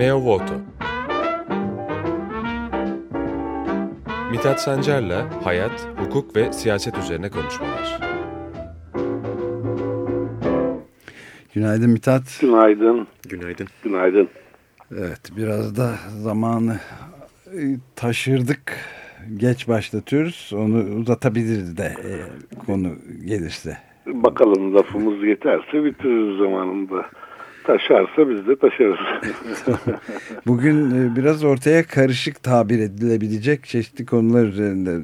Meo Voto Mithat Sancar'la hayat, hukuk ve siyaset üzerine konuşmalar. Günaydın Mithat. Günaydın. Günaydın. Günaydın. Evet biraz da zamanı e, taşırdık. Geç başlatıyoruz. Onu uzatabiliriz de e, konu gelirse. Bakalım lafımız yeterse bitiririz zamanında. Taşarsa biz de taşarız. Bugün e, biraz ortaya karışık tabir edilebilecek çeşitli konular üzerinde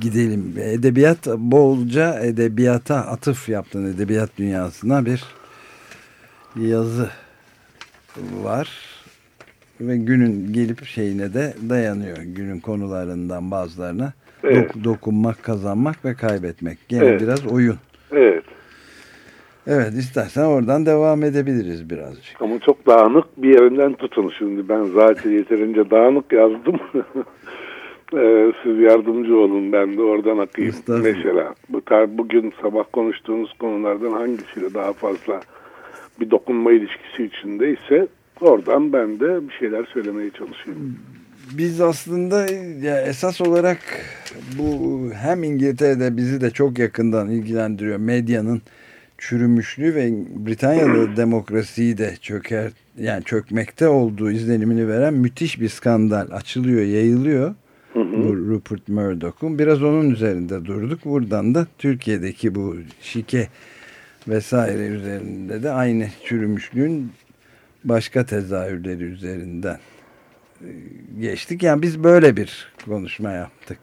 gidelim. Edebiyat bolca edebiyata atıf yaptın edebiyat dünyasına bir yazı var ve günün gelip şeyine de dayanıyor. Günün konularından bazılarına Evet. Dok- dokunmak, kazanmak ve kaybetmek. Gene Evet. biraz oyun. evet. Evet istersen oradan devam edebiliriz birazcık. Ama çok dağınık bir yerinden tutun şimdi. Ben zaten yeterince dağınık yazdım. Ee, Siz yardımcı olun ben de oradan akayım. Mesela bu tar bugün sabah konuştuğumuz konulardan hangisiyle daha fazla bir dokunma ilişkisi içindeyse oradan ben de bir şeyler söylemeye çalışayım. Biz aslında ya esas olarak bu hem İngiltere'de bizi de çok yakından ilgilendiriyor medyanın çürümüşlüğü ve Britanya'da demokrasiyi de çöker yani çökmekte olduğu izlenimini veren müthiş bir skandal açılıyor, yayılıyor. Hı hı. Bu Rupert Murdoch'un biraz onun üzerinde durduk. Buradan da Türkiye'deki bu şike vesaire üzerinde de aynı çürümüşlüğün başka tezahürleri üzerinden e, geçtik. Yani biz böyle bir konuşma yaptık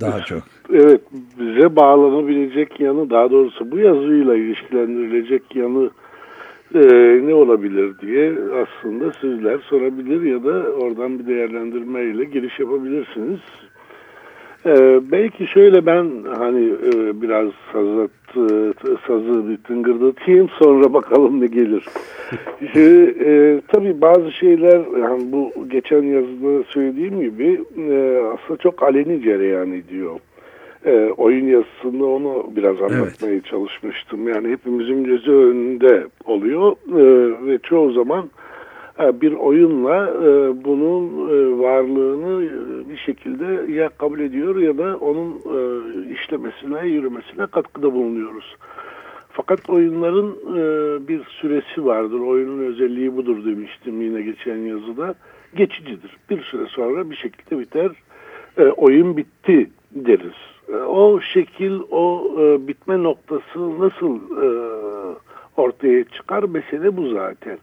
daha çok. Evet, bize bağlanabilecek yanı, daha doğrusu bu yazıyla ilişkilendirilecek yanı e, ne olabilir diye aslında sizler sorabilir ya da oradan bir değerlendirmeyle giriş yapabilirsiniz. E, belki şöyle ben hani e, biraz sazı, sazı bir tıngırdatayım sonra bakalım ne gelir. Şimdi, e, tabii bazı şeyler yani bu geçen yazıda söylediğim gibi e, aslında çok aleni cereyan ediyor. E, oyun yazısında onu biraz anlatmaya çalışmıştım. Yani hepimizin gözü önünde oluyor e, ve çoğu zaman e, bir oyunla e, bunun e, varlığını e, bir şekilde ya kabul ediyor ya da onun işlemesine, yürümesine katkıda bulunuyoruz. Fakat oyunların bir süresi vardır. Oyunun özelliği budur demiştim yine geçen yazıda. Geçicidir. Bir süre sonra bir şekilde biter. Oyun bitti deriz. O şekil, o bitme noktası nasıl ortaya çıkar? Mesele bu zaten.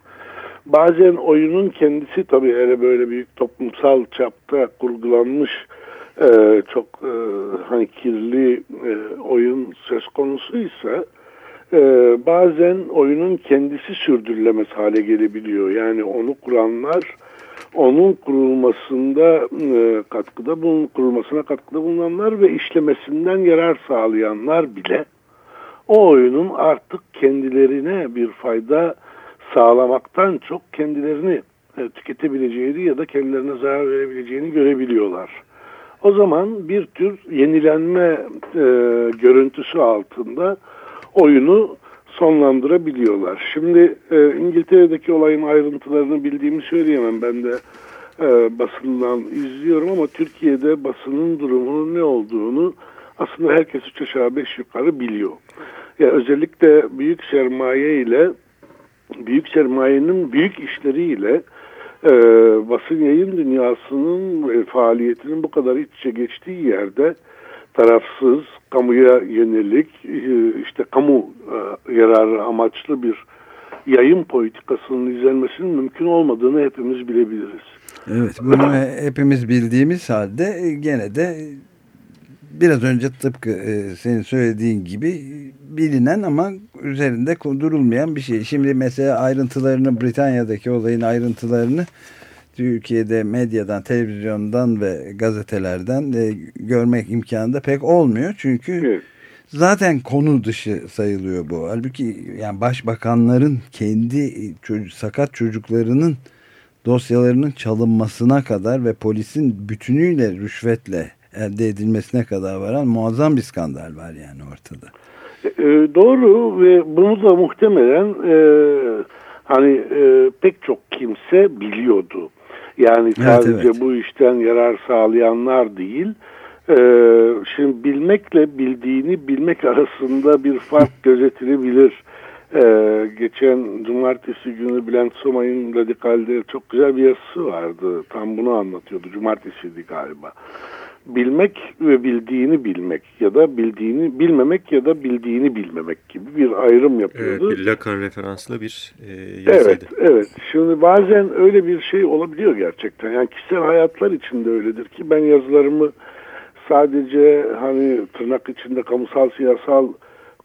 Bazen oyunun kendisi tabii hele böyle büyük toplumsal çapta kurgulanmış e, çok e, hani kirli e, oyun söz konusuysa e, bazen oyunun kendisi sürdürülemez hale gelebiliyor. Yani onu kuranlar onun kurulmasında e, katkıda bulun, kurulmasına katkıda bulunanlar ve işlemesinden yarar sağlayanlar bile o oyunun artık kendilerine bir fayda sağlamaktan çok kendilerini e, tüketebileceğini ya da kendilerine zarar verebileceğini görebiliyorlar. O zaman bir tür yenilenme e, görüntüsü altında oyunu sonlandırabiliyorlar. Şimdi e, İngiltere'deki olayın ayrıntılarını bildiğimi söyleyemem. Ben de e, basından izliyorum ama Türkiye'de basının durumunun ne olduğunu aslında herkes üç aşağı beş yukarı biliyor. Ya özellikle büyük sermaye ile büyük sermayenin büyük işleriyle e, basın yayın dünyasının e, faaliyetinin bu kadar iç içe geçtiği yerde tarafsız, kamuya yönelik, e, işte kamu e, yararı amaçlı bir yayın politikasının izlenmesinin mümkün olmadığını hepimiz bilebiliriz. Evet bunu hepimiz bildiğimiz halde e, gene de biraz önce tıpkı e, senin söylediğin gibi bilinen ama üzerinde durulmayan bir şey. Şimdi mesela ayrıntılarını Britanya'daki olayın ayrıntılarını Türkiye'de medyadan, televizyondan ve gazetelerden de görmek imkanı da pek olmuyor. Çünkü Evet. zaten konu dışı sayılıyor bu. Halbuki yani başbakanların kendi çocuk, sakat çocuklarının dosyalarının çalınmasına kadar ve polisin bütünüyle rüşvetle elde edilmesine kadar varan muazzam bir skandal var yani ortada. E, doğru ve bunu da muhtemelen e, hani e, pek çok kimse biliyordu. Yani sadece evet, evet. bu işten yarar sağlayanlar değil. E, şimdi bilmekle bildiğini bilmek arasında bir fark gözetilebilir. Ee, geçen cumartesi günü Bülent Somay'ın Radikal'de çok güzel bir yazısı vardı. Tam bunu anlatıyordu. Cumartesiydi galiba bilmek ve bildiğini bilmek ya da bildiğini bilmemek ya da bildiğini bilmemek gibi bir ayrım yapıyordu. Evet, Lacan referanslı bir e, yazıydı. Evet, evet. Şimdi bazen öyle bir şey olabiliyor gerçekten. Yani kişisel hayatlar içinde öyledir ki ben yazılarımı sadece hani tırnak içinde kamusal siyasal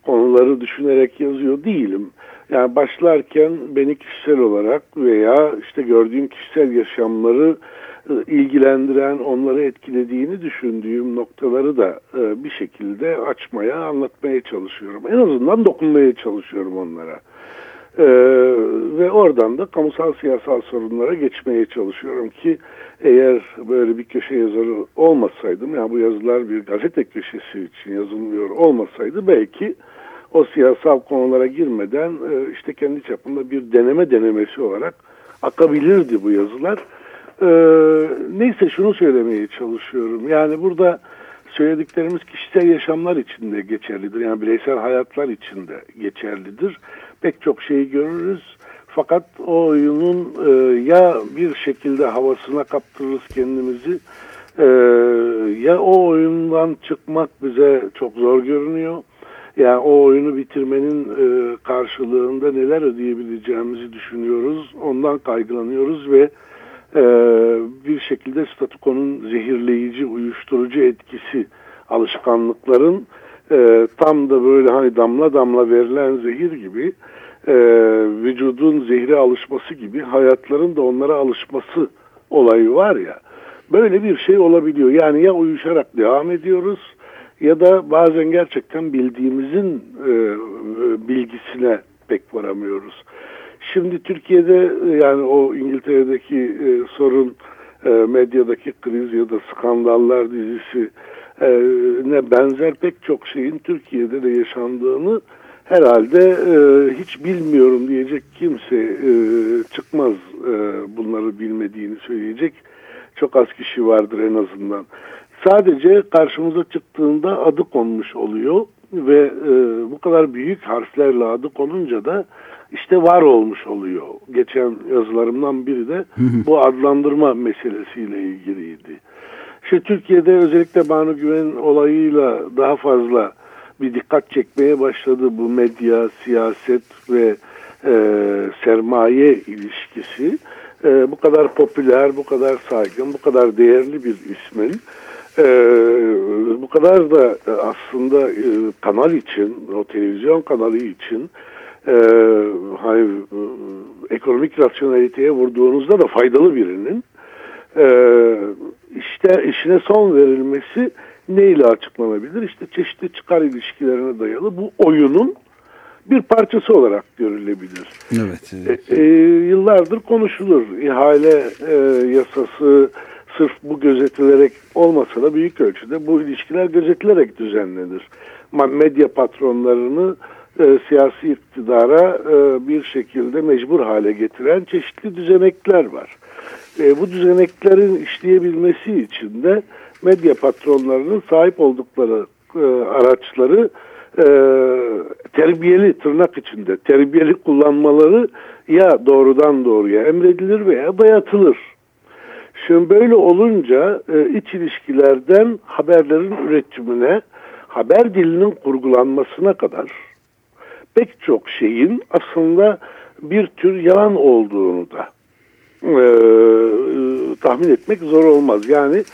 konuları düşünerek yazıyor değilim. Yani başlarken beni kişisel olarak veya işte gördüğüm kişisel yaşamları ilgilendiren, onları etkilediğini düşündüğüm noktaları da e, bir şekilde açmaya, anlatmaya çalışıyorum. En azından dokunmaya çalışıyorum onlara. Ee, ve oradan da kamusal siyasal sorunlara geçmeye çalışıyorum ki eğer böyle bir köşe yazarı olmasaydım, yani bu yazılar bir gazete köşesi için yazılmıyor olmasaydı belki o siyasal konulara girmeden e, işte kendi çapında bir deneme denemesi olarak akabilirdi bu yazılar. Ee, neyse şunu söylemeye çalışıyorum. Yani burada söylediklerimiz kişisel yaşamlar içinde geçerlidir. Yani bireysel hayatlar içinde geçerlidir. Pek çok şeyi görürüz. Fakat o oyunun e, ya bir şekilde havasına kaptırırız kendimizi e, ya o oyundan çıkmak bize çok zor görünüyor. Yani o oyunu bitirmenin e, karşılığında neler ödeyebileceğimizi düşünüyoruz. Ondan kaygılanıyoruz ve e, bir şekilde statükonun zehirleyici, uyuşturucu etkisi alışkanlıkların e, tam da böyle hani damla damla verilen zehir gibi e, vücudun zehre alışması gibi hayatların da onlara alışması olayı var ya böyle bir şey olabiliyor. Yani ya uyuşarak devam ediyoruz ya da bazen gerçekten bildiğimizin e, bilgisine pek varamıyoruz. Şimdi Türkiye'de yani o İngiltere'deki e, sorun e, medyadaki kriz ya da skandallar dizisi e, ne benzer pek çok şeyin Türkiye'de de yaşandığını herhalde e, hiç bilmiyorum diyecek kimse e, çıkmaz e, bunları bilmediğini söyleyecek çok az kişi vardır en azından. Sadece karşımıza çıktığında adı konmuş oluyor ve e, bu kadar büyük harflerle adı konunca da işte var olmuş oluyor. Geçen yazılarımdan biri de bu adlandırma meselesiyle ilgiliydi. İşte Türkiye'de özellikle Banu Güven olayıyla daha fazla bir dikkat çekmeye başladı bu medya, siyaset ve e, sermaye ilişkisi. E, bu kadar popüler, bu kadar saygın, bu kadar değerli bir ismin e, bu kadar da aslında e, kanal için, o televizyon kanalı için e, ekonomik rasyonaliteye vurduğunuzda da faydalı birinin e, işte işine son verilmesi neyle açıklanabilir? İşte çeşitli çıkar ilişkilerine dayalı bu oyunun bir parçası olarak görülebilir. Evet. evet. E, e, yıllardır konuşulur. İhale e, yasası sırf bu gözetilerek olmasa da büyük ölçüde bu ilişkiler gözetilerek düzenlenir. Medya patronlarını e, siyasi iktidara e, bir şekilde mecbur hale getiren çeşitli düzenekler var. E, bu düzeneklerin işleyebilmesi için de medya patronlarının sahip oldukları e, araçları e, terbiyeli tırnak içinde terbiyeli kullanmaları ya doğrudan doğruya emredilir veya dayatılır. Şimdi böyle olunca e, iç ilişkilerden haberlerin üretimine, haber dilinin kurgulanmasına kadar pek çok şeyin aslında bir tür yalan olduğunu da e, e, tahmin etmek zor olmaz. Yani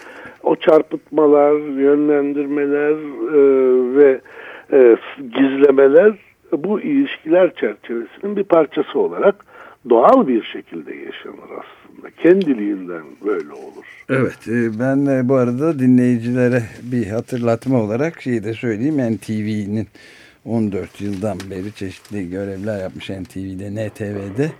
o çarpıtmalar, yönlendirmeler e, ve e, gizlemeler bu ilişkiler çerçevesinin bir parçası olarak doğal bir şekilde yaşanır aslında. Kendiliğinden böyle olur. Evet e, ben bu arada dinleyicilere bir hatırlatma olarak şeyi de söyleyeyim. NTV'nin 14 yıldan beri çeşitli görevler yapmış NTV'de, NTV'de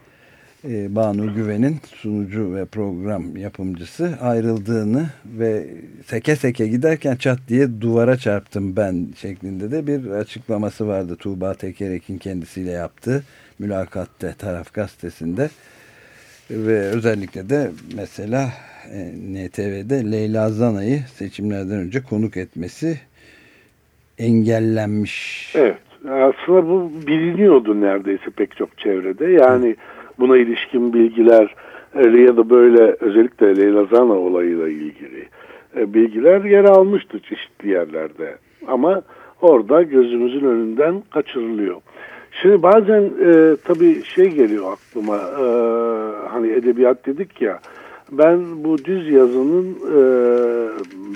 e, Banu Güven'in sunucu ve program yapımcısı ayrıldığını ve seke seke giderken çat diye duvara çarptım ben şeklinde de bir açıklaması vardı Tuğba Tekerek'in kendisiyle yaptığı mülakatte taraf gazetesinde. Ve özellikle de mesela e, NTV'de Leyla Zana'yı seçimlerden önce konuk etmesi engellenmiş. Evet. Aslında bu biliniyordu neredeyse pek çok çevrede. Yani buna ilişkin bilgiler e, ya da böyle özellikle Leyla Zana olayıyla ilgili e, bilgiler yer almıştı çeşitli yerlerde. Ama orada gözümüzün önünden kaçırılıyor. Şimdi bazen e, tabii şey geliyor aklıma e, hani edebiyat dedik ya ben bu düz yazının e,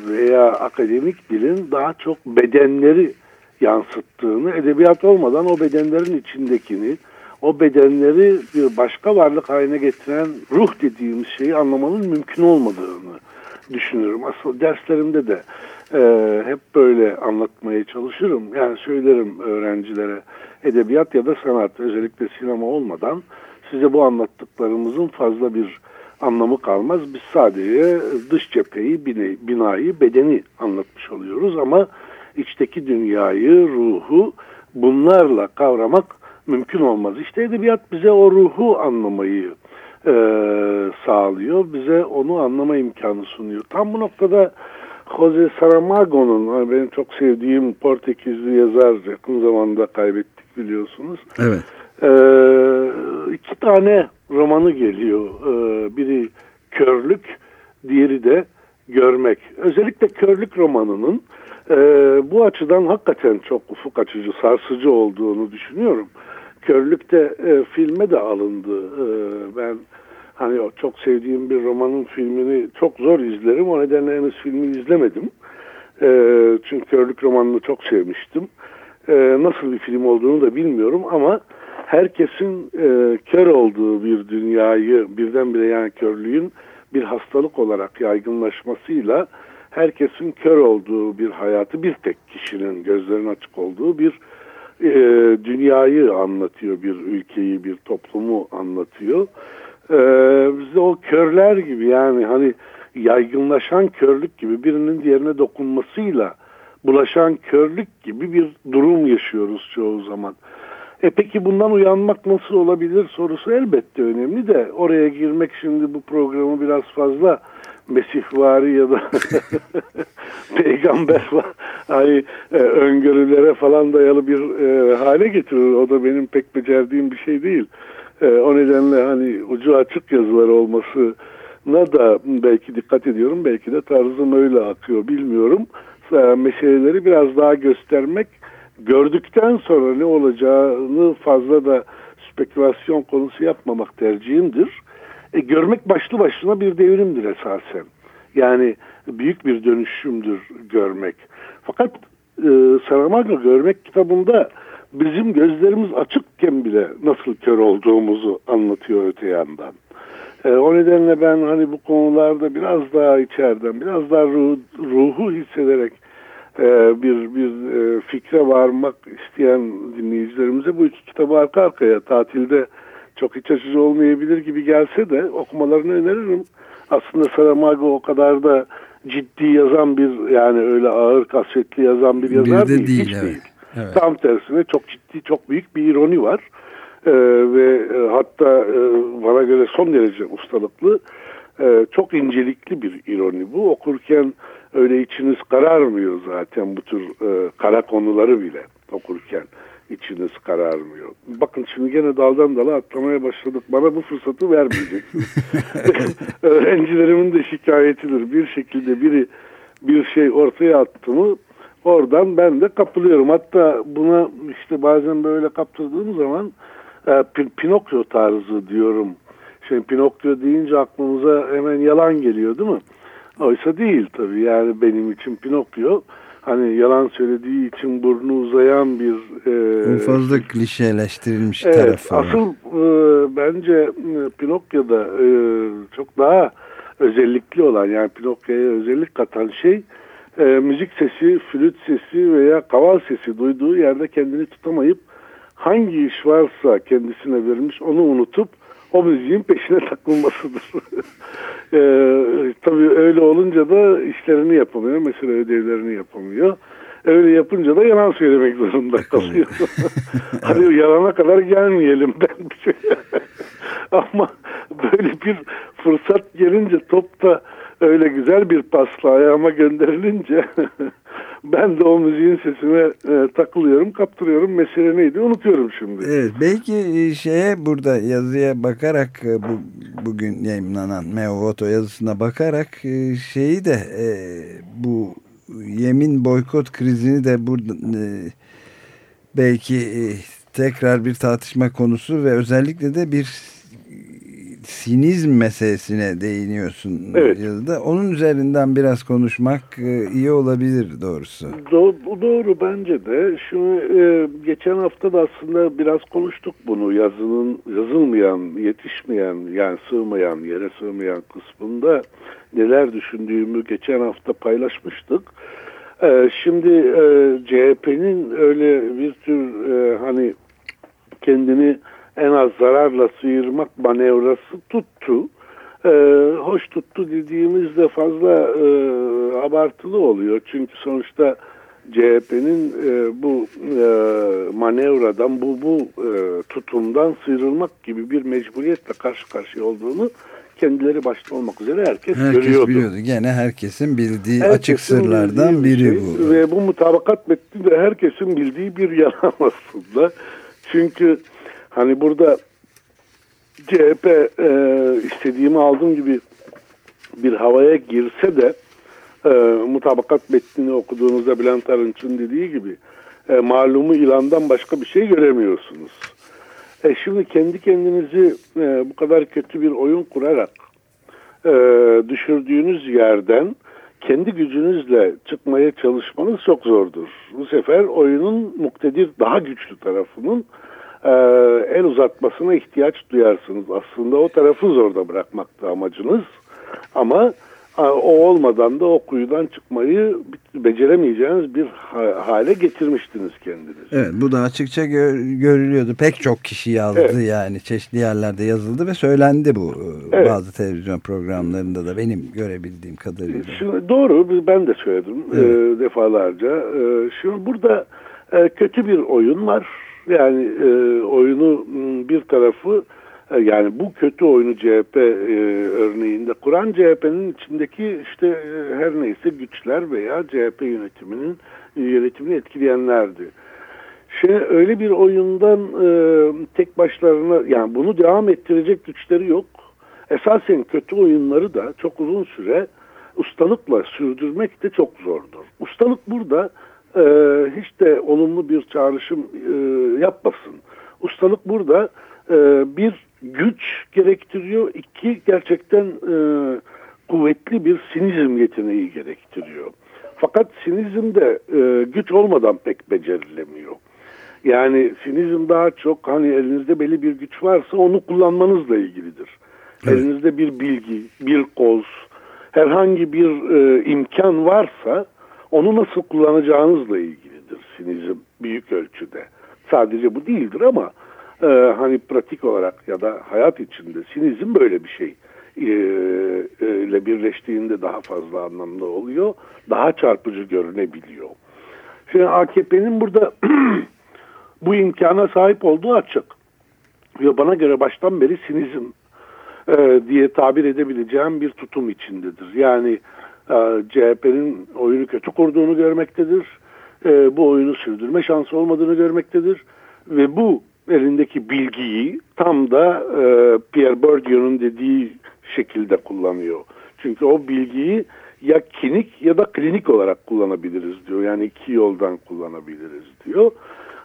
veya akademik dilin daha çok bedenleri yansıttığını, edebiyat olmadan o bedenlerin içindekini, o bedenleri bir başka varlık haline getiren ruh dediğimiz şeyi anlamanın mümkün olmadığını düşünüyorum. Aslında derslerimde de e, hep böyle anlatmaya çalışırım. Yani söylerim öğrencilere edebiyat ya da sanat özellikle sinema olmadan size bu anlattıklarımızın fazla bir anlamı kalmaz. Biz sadece dış cepheyi, binayı, bedeni anlatmış oluyoruz ama içteki dünyayı, ruhu bunlarla kavramak mümkün olmaz. İşte edebiyat bize o ruhu anlamayı e, sağlıyor. Bize onu anlama imkanı sunuyor. Tam bu noktada Jose Saramago'nun benim çok sevdiğim Portekizli yazar yakın zamanda kaybettik biliyorsunuz. Evet. E, iki tane romanı geliyor. E, biri Körlük, diğeri de Görmek. Özellikle Körlük romanının e, bu açıdan hakikaten çok ufuk açıcı, sarsıcı olduğunu düşünüyorum. Körlükte e, filme de alındı. E, ben hani çok sevdiğim bir romanın filmini çok zor izlerim. O nedenle henüz filmi izlemedim. E, çünkü Körlük romanını çok sevmiştim. Nasıl bir film olduğunu da bilmiyorum ama herkesin e, kör olduğu bir dünyayı birdenbire yani körlüğün bir hastalık olarak yaygınlaşmasıyla herkesin kör olduğu bir hayatı bir tek kişinin gözlerinin açık olduğu bir e, dünyayı anlatıyor, bir ülkeyi, bir toplumu anlatıyor. E, bizde o körler gibi yani hani yaygınlaşan körlük gibi birinin diğerine dokunmasıyla bulaşan körlük gibi bir durum yaşıyoruz çoğu zaman. E peki bundan uyanmak nasıl olabilir sorusu elbette önemli de oraya girmek şimdi bu programı biraz fazla mesihvari ya da peygamber hani, e, öngörülere falan dayalı bir e, hale getirir. O da benim pek becerdiğim bir şey değil. E, o nedenle hani ucu açık yazılar olmasına da belki dikkat ediyorum. Belki de tarzım öyle akıyor bilmiyorum. E, meseleleri biraz daha göstermek gördükten sonra ne olacağını fazla da spekülasyon konusu yapmamak tercihimdir. E, görmek başlı başına bir devrimdir esasen. Yani büyük bir dönüşümdür görmek. Fakat e, Saramago görmek kitabında bizim gözlerimiz açıkken bile nasıl kör olduğumuzu anlatıyor öte yandan. E, o nedenle ben hani bu konularda biraz daha içeriden, biraz daha ruh, ruhu hissederek bir bir e, fikre varmak isteyen dinleyicilerimize bu iki kitabı arka arkaya tatilde çok iç açıcı olmayabilir gibi gelse de okumalarını öneririm. Aslında Saramago o kadar da ciddi yazan bir yani öyle ağır kasvetli yazan bir yazar bir de değil. değil, hiç evet. değil. Evet. Tam tersine çok ciddi çok büyük bir ironi var. Ee, ve e, hatta e, bana göre son derece ustalıklı e, çok incelikli bir ironi bu. Okurken öyle içiniz kararmıyor zaten bu tür e, kara konuları bile okurken içiniz kararmıyor. Bakın şimdi gene daldan dala atlamaya başladık. Bana bu fırsatı vermeyeceksiniz. Öğrencilerimin de şikayetidir. Bir şekilde biri bir şey ortaya attı mı oradan ben de kapılıyorum. Hatta buna işte bazen böyle kaptırdığım zaman e, Pinokyo tarzı diyorum. Şimdi Pinokyo deyince aklımıza hemen yalan geliyor değil mi? Oysa değil tabii yani benim için Pinokyo hani yalan söylediği için burnu uzayan bir... E, fazla klişeleştirilmiş evet, tarafı. Asıl e, bence e, Pinokyo'da e, çok daha özellikli olan yani Pinokyo'ya özellik katan şey e, müzik sesi, flüt sesi veya kaval sesi duyduğu yerde kendini tutamayıp hangi iş varsa kendisine verilmiş onu unutup o müziğin peşine takılmasıdır. e, tabii öyle olunca da işlerini yapamıyor. Mesela ödevlerini yapamıyor. Öyle yapınca da yalan söylemek zorunda kalıyor. Hadi yalana kadar gelmeyelim ben. Ama böyle bir fırsat gelince topta öyle güzel bir pasla ayağıma gönderilince ben de o müziğin sesine e, takılıyorum, kaptırıyorum. Mesele neydi unutuyorum şimdi. Evet, belki e, şeye burada yazıya bakarak e, bu bugün yayınlanan Meo Voto yazısına bakarak e, şeyi de e, bu yemin boykot krizini de burada e, belki e, tekrar bir tartışma konusu ve özellikle de bir sinizm meselesine değiniyorsun evet. yazıda. Onun üzerinden biraz konuşmak e, iyi olabilir doğrusu. Doğru, doğru bence de. Şimdi e, geçen hafta da aslında biraz konuştuk bunu. Yazının yazılmayan, yetişmeyen, yani sığmayan, yere sığmayan kısmında neler düşündüğümü geçen hafta paylaşmıştık. E, şimdi e, CHP'nin öyle bir tür e, hani kendini en az zararla sıyırmak manevrası tuttu. Ee, hoş tuttu dediğimizde fazla e, abartılı oluyor. Çünkü sonuçta CHP'nin e, bu e, manevradan, bu bu e, tutumdan sıyrılmak gibi bir mecburiyetle karşı karşıya olduğunu kendileri başta olmak üzere herkes, herkes görüyordu. biliyordu. Gene herkesin bildiği herkesin açık sırlardan biri şey. bu. Ve bu mutabakat metni de herkesin bildiği bir yalan aslında. Çünkü Hani burada CHP e, istediğimi aldığım gibi bir havaya girse de e, mutabakat metnini okuduğunuzda Bülent Arınç'ın dediği gibi e, malumu ilandan başka bir şey göremiyorsunuz. E şimdi kendi kendinizi e, bu kadar kötü bir oyun kurarak e, düşürdüğünüz yerden kendi gücünüzle çıkmaya çalışmanız çok zordur. Bu sefer oyunun muktedir daha güçlü tarafının e, el uzatmasına ihtiyaç duyarsınız. Aslında o tarafı zorda bırakmaktı amacınız. Ama e, o olmadan da o kuyudan çıkmayı beceremeyeceğiniz bir hale getirmiştiniz kendiniz. Evet bu da açıkça gör, görülüyordu. Pek çok kişi yazdı evet. yani çeşitli yerlerde yazıldı ve söylendi bu e, evet. bazı televizyon programlarında da benim görebildiğim kadarıyla. Şimdi, doğru ben de söyledim evet. e, defalarca. E, şimdi burada e, kötü bir oyun var yani e, oyunu bir tarafı e, yani bu kötü oyunu CHP e, örneğinde kuran CHP'nin içindeki işte e, her neyse güçler veya CHP yönetiminin yönetimini etkileyenlerdi. Şimdi öyle bir oyundan e, tek başlarına yani bunu devam ettirecek güçleri yok. Esasen kötü oyunları da çok uzun süre ustalıkla sürdürmek de çok zordur. Ustalık burada e, hiç de olumlu bir çağrışım e, yapmasın. Ustalık burada e, bir güç gerektiriyor, iki gerçekten e, kuvvetli bir sinizm yeteneği gerektiriyor. Fakat sinizm de e, güç olmadan pek becerilemiyor. Yani sinizm daha çok hani elinizde belli bir güç varsa onu kullanmanızla ilgilidir. Evet. Elinizde bir bilgi, bir koz, herhangi bir e, imkan varsa onu nasıl kullanacağınızla ilgilidir sinizm büyük ölçüde. Sadece bu değildir ama e, hani pratik olarak ya da hayat içinde sinizm böyle bir şey e, e, ile birleştiğinde daha fazla anlamda oluyor. Daha çarpıcı görünebiliyor. Şimdi AKP'nin burada bu imkana sahip olduğu açık. Ve bana göre baştan beri sinizm e, diye tabir edebileceğim bir tutum içindedir. Yani CHP'nin oyunu kötü kurduğunu görmektedir. E, bu oyunu sürdürme şansı olmadığını görmektedir. Ve bu elindeki bilgiyi tam da e, Pierre Bourdieu'nun dediği şekilde kullanıyor. Çünkü o bilgiyi ya klinik ya da klinik olarak kullanabiliriz diyor. Yani iki yoldan kullanabiliriz diyor.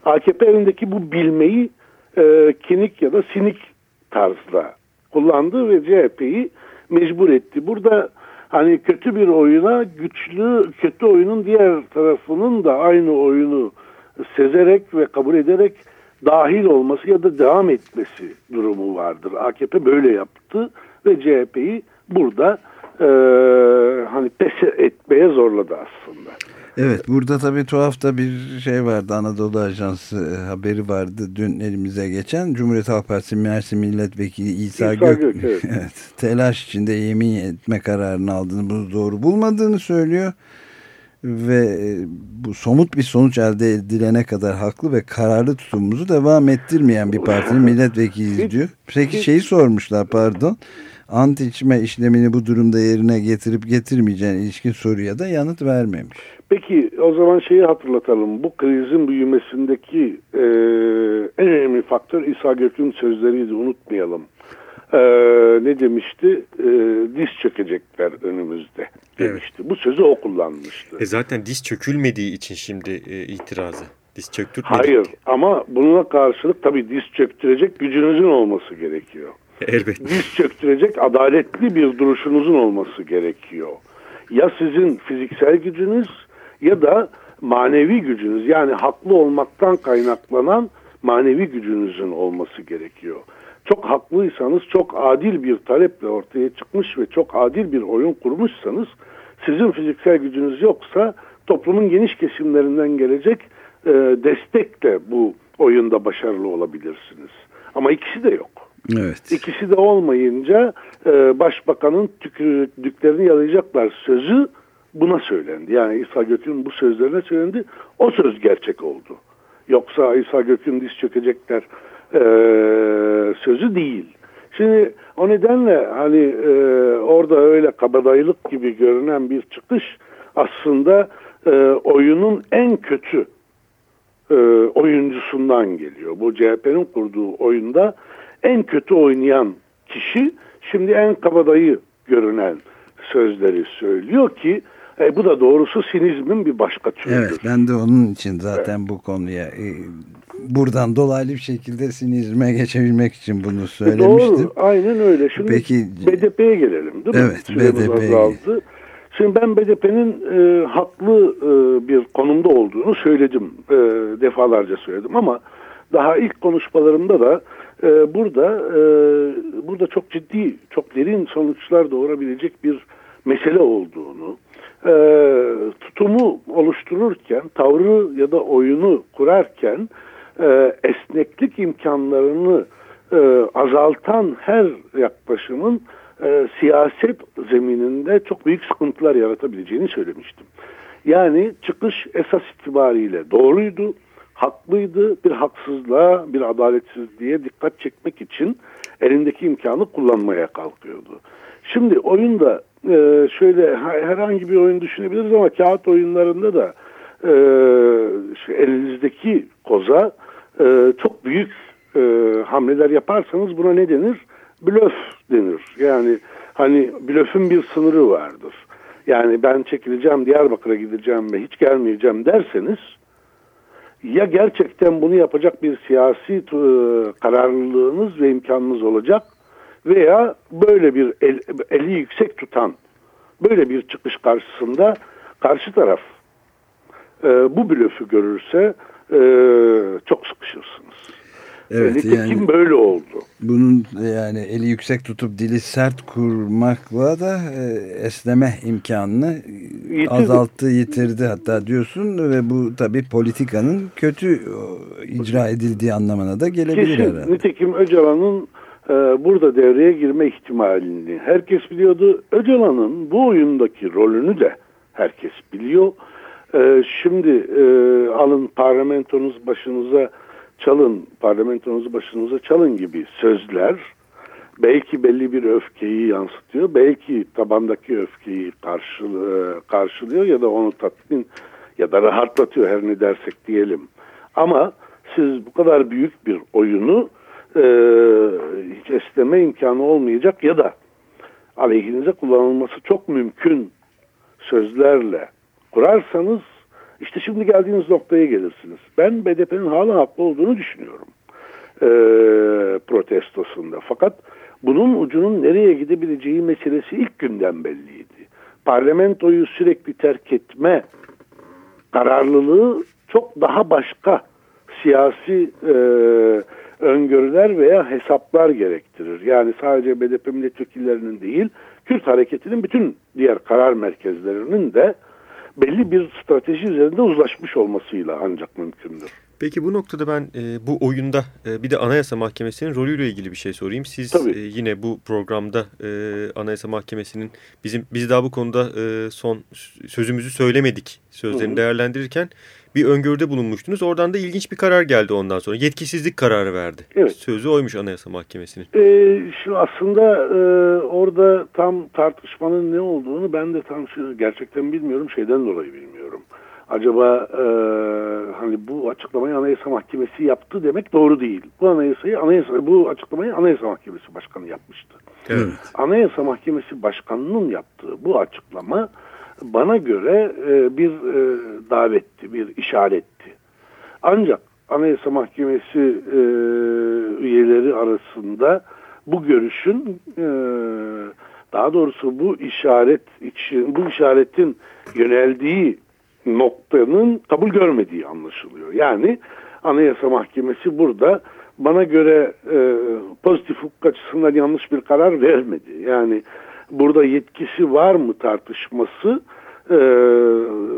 AKP elindeki bu bilmeyi e, klinik ya da sinik tarzda kullandı ve CHP'yi mecbur etti. Burada hani kötü bir oyuna güçlü kötü oyunun diğer tarafının da aynı oyunu sezerek ve kabul ederek dahil olması ya da devam etmesi durumu vardır. AKP böyle yaptı ve CHP'yi burada e, hani pes etmeye zorladı aslında. Evet burada tabii tuhaf da bir şey vardı Anadolu Ajansı haberi vardı dün elimize geçen Cumhuriyet Halk Partisi Mersin Milletvekili İsa, İsa Gök, Gök, evet. evet, telaş içinde yemin etme kararını aldığını bunu doğru bulmadığını söylüyor ve e, bu somut bir sonuç elde edilene kadar haklı ve kararlı tutumumuzu devam ettirmeyen bir partinin milletvekili diyor. Peki şeyi sormuşlar pardon. Ant içme işlemini bu durumda yerine getirip getirmeyeceğine ilişkin soruya da yanıt vermemiş. Peki o zaman şeyi hatırlatalım. Bu krizin büyümesindeki e, en önemli faktör İsa Gök'ün sözleriydi unutmayalım. E, ne demişti? E, diz çökecekler önümüzde demişti. Bu sözü o kullanmıştı. E zaten diz çökülmediği için şimdi e, itirazı. Diz çöktürtmedik. Hayır ama bununla karşılık tabii diz çöktürecek gücünüzün olması gerekiyor. Elbette. diz çöktürecek adaletli bir duruşunuzun olması gerekiyor. Ya sizin fiziksel gücünüz ya da manevi gücünüz yani haklı olmaktan kaynaklanan manevi gücünüzün olması gerekiyor. Çok haklıysanız çok adil bir taleple ortaya çıkmış ve çok adil bir oyun kurmuşsanız sizin fiziksel gücünüz yoksa toplumun geniş kesimlerinden gelecek e, destekle bu oyunda başarılı olabilirsiniz. Ama ikisi de yok. Evet. İkisi de olmayınca e, başbakanın tükürdüklerini yalayacaklar sözü buna söylendi. Yani İsa Gök'ün bu sözlerine söylendi. O söz gerçek oldu. Yoksa İsa Gök'ün diz çökecekler e, sözü değil. Şimdi o nedenle hani e, orada öyle kabadayılık gibi görünen bir çıkış aslında e, oyunun en kötü e, oyuncusundan geliyor. Bu CHP'nin kurduğu oyunda en kötü oynayan kişi şimdi en kabadayı görünen sözleri söylüyor ki e, bu da doğrusu sinizmin bir başka türüdür. Evet ben de onun için zaten evet. bu konuya e, buradan dolaylı bir şekilde sinizme geçebilmek için bunu söylemiştim. Doğru aynen öyle. Şimdi Peki, BDP'ye gelelim değil mi? Evet BDP'ye Şimdi ben BDP'nin e, haklı e, bir konumda olduğunu söyledim. E, defalarca söyledim ama daha ilk konuşmalarımda da e, burada e, burada çok ciddi, çok derin sonuçlar doğurabilecek bir mesele olduğunu, e, tutumu oluştururken, tavrı ya da oyunu kurarken e, esneklik imkanlarını e, azaltan her yaklaşımın e, siyaset zemininde çok büyük sıkıntılar yaratabileceğini söylemiştim. Yani çıkış esas itibariyle doğruydu, haklıydı, bir haksızlığa, bir adaletsizliğe dikkat çekmek için elindeki imkanı kullanmaya kalkıyordu. Şimdi oyunda e, şöyle herhangi bir oyun düşünebiliriz ama kağıt oyunlarında da e, elinizdeki koza e, çok büyük e, hamleler yaparsanız buna ne denir? Blöf denir. Yani hani blöfün bir sınırı vardır. Yani ben çekileceğim Diyarbakır'a gideceğim ve hiç gelmeyeceğim derseniz ya gerçekten bunu yapacak bir siyasi e, kararlılığınız ve imkanınız olacak veya böyle bir el, eli yüksek tutan böyle bir çıkış karşısında karşı taraf e, bu blöfü görürse e, çok sıkışırsınız. Evet, Nitekim yani böyle oldu. Bunun yani eli yüksek tutup dili sert kurmakla da e, esneme imkanını yitirdi. azalttı, yitirdi hatta diyorsun ve bu tabii politikanın kötü icra edildiği anlamına da gelebilir Kesin. herhalde. Nitekim Öcalan'ın e, burada devreye girme ihtimalini herkes biliyordu. Öcalan'ın bu oyundaki rolünü de herkes biliyor. E, şimdi e, alın parlamentonuz başınıza çalın, parlamentonuzu başınıza çalın gibi sözler belki belli bir öfkeyi yansıtıyor. Belki tabandaki öfkeyi karşılıyor, karşılıyor ya da onu tatmin ya da rahatlatıyor her ne dersek diyelim. Ama siz bu kadar büyük bir oyunu e, hiç esneme imkanı olmayacak ya da aleyhinize kullanılması çok mümkün sözlerle kurarsanız işte şimdi geldiğiniz noktaya gelirsiniz. Ben BDP'nin hala haklı olduğunu düşünüyorum e, protestosunda. Fakat bunun ucunun nereye gidebileceği meselesi ilk günden belliydi. Parlamentoyu sürekli terk etme kararlılığı çok daha başka siyasi e, öngörüler veya hesaplar gerektirir. Yani sadece BDP milletvekillerinin değil, Kürt hareketinin bütün diğer karar merkezlerinin de belli bir strateji üzerinde uzlaşmış olmasıyla ancak mümkündür. Peki bu noktada ben e, bu oyunda e, bir de Anayasa Mahkemesi'nin rolüyle ilgili bir şey sorayım. Siz e, yine bu programda e, Anayasa Mahkemesi'nin bizim biz daha bu konuda e, son sözümüzü söylemedik sözlerini Hı -hı. değerlendirirken bir öngörüde bulunmuştunuz. Oradan da ilginç bir karar geldi ondan sonra. Yetkisizlik kararı verdi. Evet. Sözü oymuş Anayasa Mahkemesi'nin. Ee, şu aslında e, orada tam tartışmanın ne olduğunu ben de tam şu, gerçekten bilmiyorum. Şeyden dolayı bilmiyorum. Acaba e, hani bu açıklamayı Anayasa Mahkemesi yaptı demek doğru değil. Bu anayasayı anayasa bu açıklamayı Anayasa Mahkemesi Başkanı yapmıştı. Evet. Anayasa Mahkemesi Başkanı'nın yaptığı bu açıklama bana göre e, bir e, davetti, bir işaretti. Ancak Anayasa Mahkemesi e, üyeleri arasında bu görüşün daha doğrusu bu işaret için bu işaretin yöneldiği noktanın kabul görmediği anlaşılıyor. Yani Anayasa Mahkemesi burada bana göre e, pozitif hukuk açısından yanlış bir karar vermedi. Yani burada yetkisi var mı tartışması e,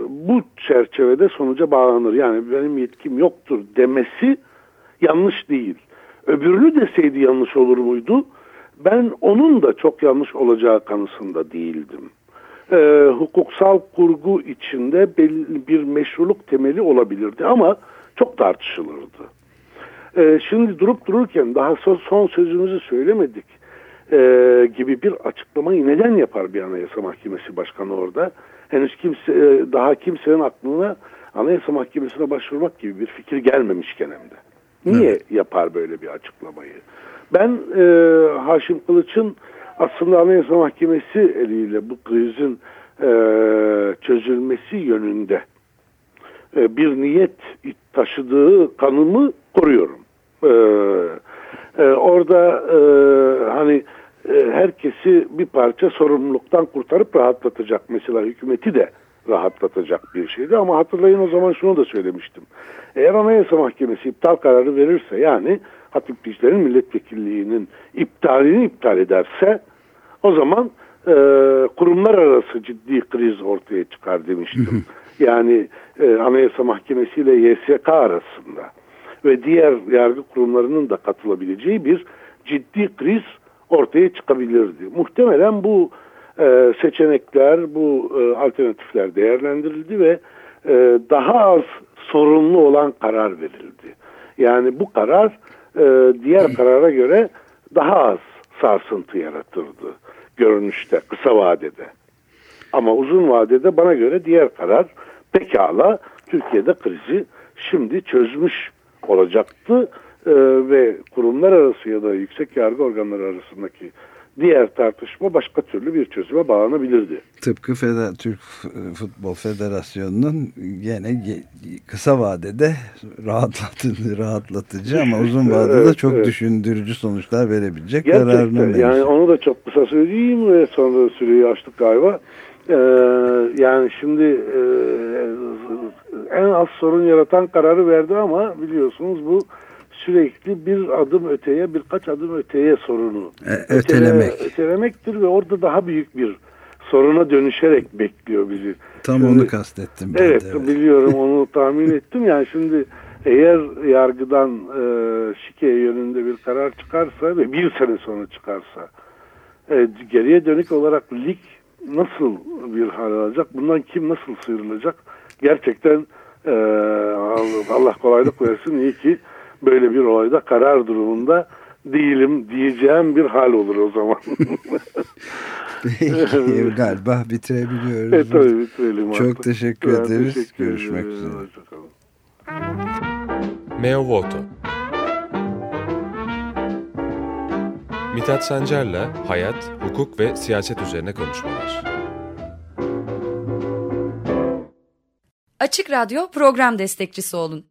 bu çerçevede sonuca bağlanır. Yani benim yetkim yoktur demesi yanlış değil. Öbürünü deseydi yanlış olur muydu? Ben onun da çok yanlış olacağı kanısında değildim. E, hukuksal kurgu içinde belli bir meşruluk temeli olabilirdi ama çok tartışılırdı. E, şimdi durup dururken daha son, sözümüzü söylemedik e, gibi bir açıklamayı neden yapar bir anayasa mahkemesi başkanı orada? Henüz kimse e, daha kimsenin aklına anayasa mahkemesine başvurmak gibi bir fikir gelmemişken hem de. Niye evet. yapar böyle bir açıklamayı? Ben e, Haşim Kılıç'ın aslında Anayasa Mahkemesi eliyle bu krizin e, çözülmesi yönünde e, bir niyet taşıdığı kanımı koruyorum. E, e, orada e, hani herkesi bir parça sorumluluktan kurtarıp rahatlatacak mesela hükümeti de rahatlatacak bir şeydi ama hatırlayın o zaman şunu da söylemiştim. Eğer Anayasa Mahkemesi iptal kararı verirse yani Hatip Dicle'nin milletvekilliğinin iptalini iptal ederse o zaman e, kurumlar arası ciddi kriz ortaya çıkar demiştim. yani e, Anayasa Mahkemesi ile YSK arasında ve diğer yargı kurumlarının da katılabileceği bir ciddi kriz ortaya çıkabilirdi. Muhtemelen bu e, seçenekler, bu e, alternatifler değerlendirildi ve e, daha az sorunlu olan karar verildi. Yani bu karar e, diğer karara göre daha az sarsıntı yaratırdı görünüşte, kısa vadede. Ama uzun vadede bana göre diğer karar pekala Türkiye'de krizi şimdi çözmüş olacaktı e, ve kurumlar arası ya da yüksek yargı organları arasındaki diğer tartışma başka türlü bir çözüme bağlanabilirdi. Tıpkı Feder Türk Futbol Federasyonu'nun gene kısa vadede rahatlatıcı, rahatlatıcı ama uzun vadede evet, çok evet. düşündürücü sonuçlar verebilecek kararını Yani onu da çok kısa söyleyeyim ve sonra süreyi açtık galiba. Ee, yani şimdi e, en az sorun yaratan kararı verdi ama biliyorsunuz bu sürekli bir adım öteye birkaç adım öteye sorunu e, ötelemek. Ötele, ötelemektir ve orada daha büyük bir soruna dönüşerek bekliyor bizi. Tam şimdi, onu kastettim. Ben evet, de, evet biliyorum onu tahmin ettim. Yani şimdi eğer yargıdan e, şikeye yönünde bir karar çıkarsa ve bir sene sonra çıkarsa e, geriye dönük olarak lig nasıl bir hal alacak? Bundan kim nasıl sıyrılacak? Gerçekten e, Allah kolaylık versin. İyi ki böyle bir olayda karar durumunda değilim diyeceğim bir hal olur o zaman. Peki, galiba bitirebiliyoruz. Evet tabii bitirelim. Çok artık. teşekkür ben ederiz. Teşekkür Görüşmek ederim. üzere. Meo Voto Mithat Sancar'la hayat, hukuk ve siyaset üzerine konuşmalar. Açık Radyo program destekçisi olun.